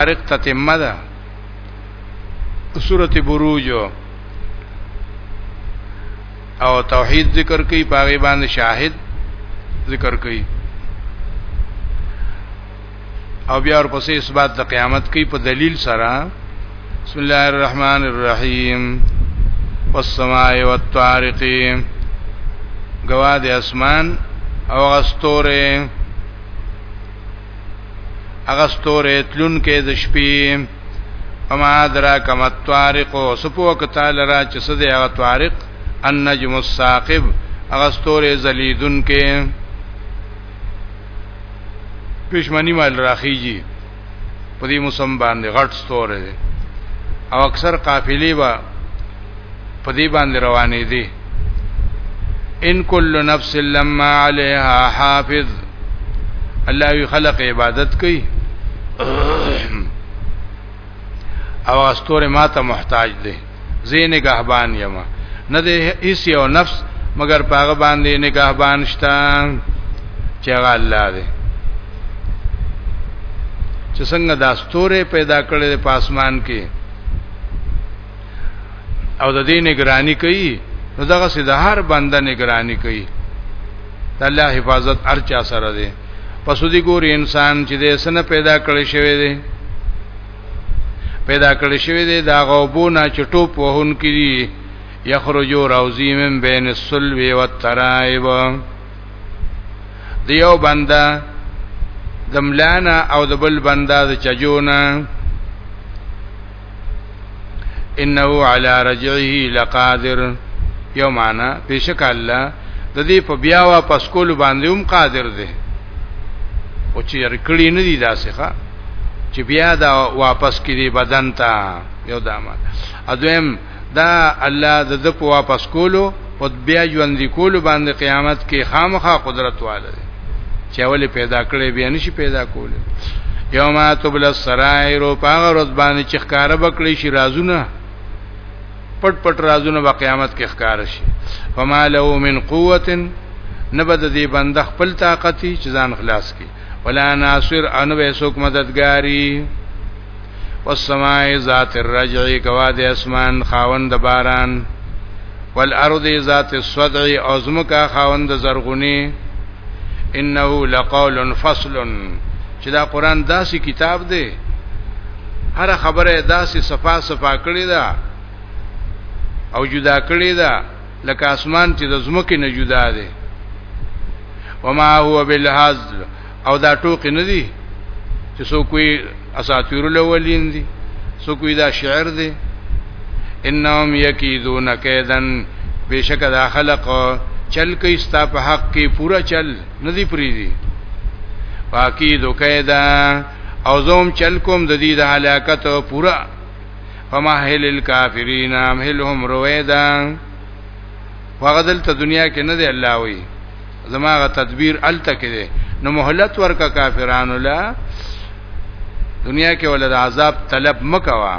طریق تتمه ده سورت بروج او توحید ذکر کوي پاغي باندې شاهد ذکر کوي او بیا ورپسې اثبات د قیامت کوي په دلیل سره بسم الله الرحمن الرحیم والسماء والطارق گواد اسمان او غستوره هغه ستوره تلون کې د شپې اما درا کما طارق او سپو کتل را چې سده هغه طارق النجم الثاقب هغه ستوره زلیدون کې پښمنی مال راخیږي په دې موسم باندې غټ ستوره او اکثر قافلې با په دې باندې روانې دي ان کل نفس لما عليها حافظ الله وی خلق عبادت کوي او استوره ماته محتاج دي زین نگهبان یم نه ده هیڅ یو نفس مگر پاغه باندې نگهبان شته چې هغه الله دی چې څنګه دا ستوره پیدا کړې په اسمان کې او د دې نگرانی کوي نو دغه سي د هر بنده نگرانی کوي د الله حفاظت ارچا سره دی پس دې ګوري انسان چې د سن پیدا کړی شوی دی پیدا کړی شوی دی دا غوبونه چټو پوهون کړي یخرجو روزی من بین السلو والترائب دیو بنده دملانا او دبل بنده د چجونا انه علی رجعه لقادر یو معنا بشک الله د دې په بیا واپس کول باندې هم قادر دی او چې رکړی نه دی داسې ښا چې بیا دا واپس کړي بدن ته یو دامه اځم دا الله د د په واپس کولو او بیا ژوند کولو باندې قیامت کې خامخا قدرت واله دی چې ولې پیدا کړې بیا نشي پیدا کولې یوم تبل السرائر او پاغه ورځ باندې چې ښکار بکړي شي رازونه پټ پټ رازونه په قیامت کې ښکار شي فما له من قوت نبد دې بند خپل طاقت چې ځان خلاص کړي ولا ناصر انو به سوک مددګاری والسماء ذات الرجع کوا د اسمان خاوند باران والارض ذات الصدع او زمکا خاوند زرغونی انه لقول فصل چې دا قران داسې کتاب دی هر خبره داسې صفا صفا کړی دا او جدا کړی دا لکه اسمان چې د زمکه نه جدا دی وما هو بالهزل او دا ټوکې نه دي چې څوک وي اساطیر الاولین دي څوک وي دا شعر دي انهم یکیدون کیدن بشک دا خلق چل کوي ستا په حق کې پورا چل نه دی پری دي باقی دو کیدا او زوم چل کوم د دې د هلاکت پورا فمحل الکافرین امهلهم رویدا هغه دلته دنیا کې نه دی الله وی زماغه تدبیر الته کې دی نو مهلت ورکا کافرانو لا دنیا کې ولر عذاب طلب مکوا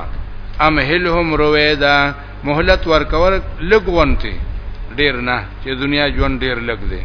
امهلهم رویدا مهلت ورکور لګونته ډیر نه چې دنیا ژوند ډیر لګ دی